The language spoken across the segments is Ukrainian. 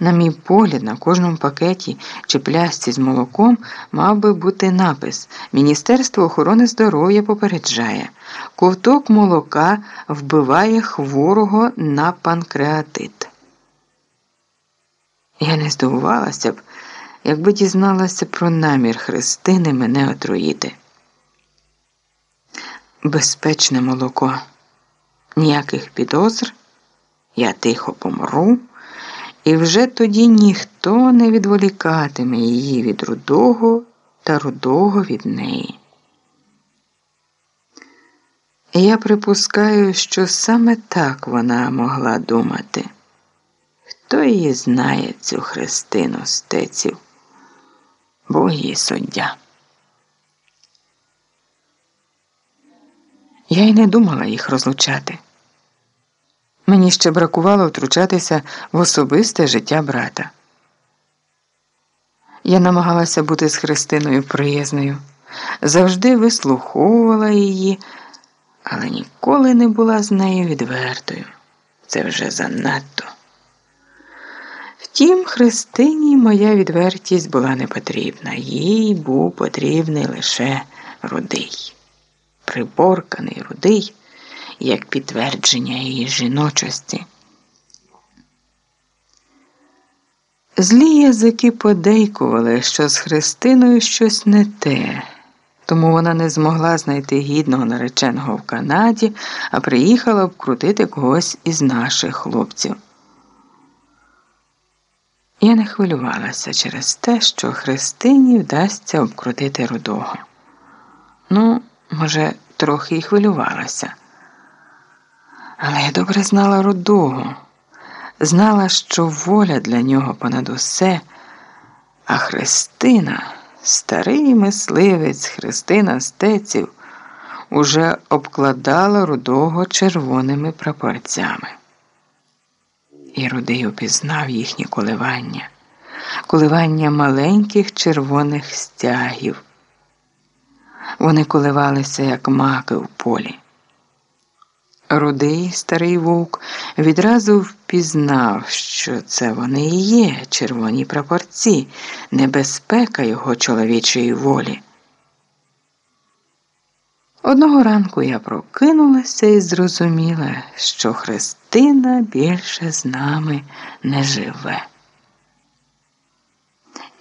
На мій погляд, на кожному пакеті чи плясці з молоком мав би бути напис Міністерство охорони здоров'я попереджає, ковток молока вбиває хворого на панкреатит. Я не здивувалася б, якби дізналася про намір Христини мене отруїти. Безпечне молоко, ніяких підозр, я тихо помру. І вже тоді ніхто не відволікатиме її від рудого та рудого від неї. Я припускаю, що саме так вона могла думати. Хто її знає, цю хрестину стеців, Бог її суддя. Я й не думала їх розлучати. Мені ще бракувало втручатися в особисте життя брата. Я намагалася бути з Христиною приязною, завжди вислуховувала її, але ніколи не була з нею відвертою. Це вже занадто. Втім, Христині моя відвертість була не потрібна, їй був потрібний лише рудий, приборканий рудий як підтвердження її жіночості. Злі язики подейкували, що з Христиною щось не те, тому вона не змогла знайти гідного нареченого в Канаді, а приїхала обкрутити когось із наших хлопців. Я не хвилювалася через те, що Христині вдасться обкрутити рудого. Ну, може, трохи й хвилювалася. Але я добре знала рудого, знала, що воля для нього понад усе, а Христина, старий мисливець Христина Стеців, уже обкладала рудого червоними прапорцями. І рудий упізнав їхні коливання, коливання маленьких червоних стягів. Вони коливалися, як маки в полі. Рудий старий вовк відразу впізнав, що це вони і є червоні прапорці, небезпека його чоловічої волі. Одного ранку я прокинулася і зрозуміла, що Христина більше з нами не живе.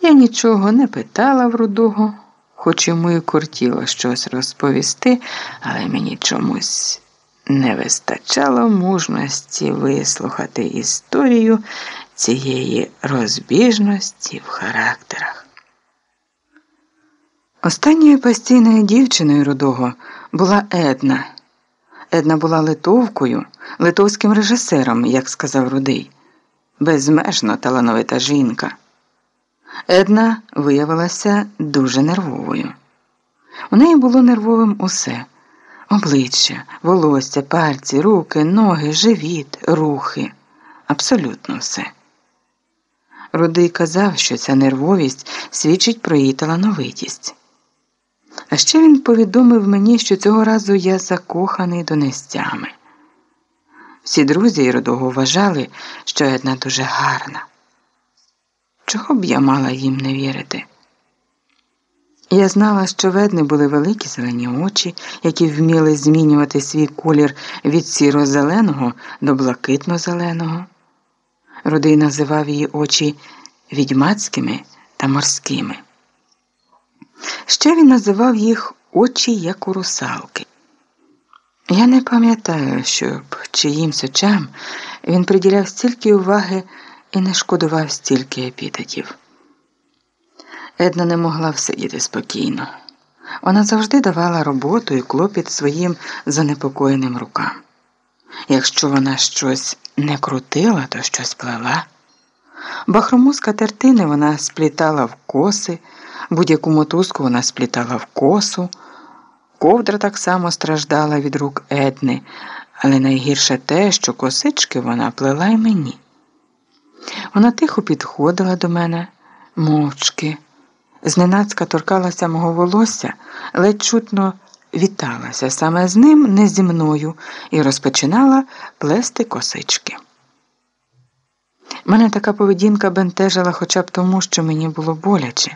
Я нічого не питала в рудого, хоч йому і кортіло щось розповісти, але мені чомусь не вистачало мужності вислухати історію цієї розбіжності в характерах. Останньою постійною дівчиною рудого була Една. Една була литовкою, литовським режисером, як сказав Рудий, безмежно талановита жінка. Една виявилася дуже нервовою. У неї було нервовим усе обличчя, волосся, пальці, руки, ноги, живіт, рухи абсолютно все. Рудий казав, що ця нервовість свідчить про її талановитість. А ще він повідомив мені, що цього разу я закоханий до нестями. Всі друзі і родого вважали, що Една дуже гарна. Чого б я мала їм не вірити? Я знала, що ведни були великі зелені очі, які вміли змінювати свій колір від сіро-зеленого до блакитно-зеленого. Рудий називав її очі відьмацькими та морськими. Ще він називав їх очі як у русалки. Я не пам'ятаю, щоб чиїмсь очам він приділяв стільки уваги і не шкодував стільки епітетів. Една не могла всидіти спокійно. Вона завжди давала роботу і клопіт своїм занепокоєним рукам. Якщо вона щось не крутила, то щось плела. Бахрому з катертини вона сплітала в коси, будь-яку мотузку вона сплітала в косу. Ковдра так само страждала від рук Едни, але найгірше те, що косички вона плела й мені. Вона тихо підходила до мене, мовчки зненацька торкалася мого волосся, ледь чутно віталася саме з ним, не зі мною, і розпочинала плести косички. Мене така поведінка бентежила хоча б тому, що мені було боляче.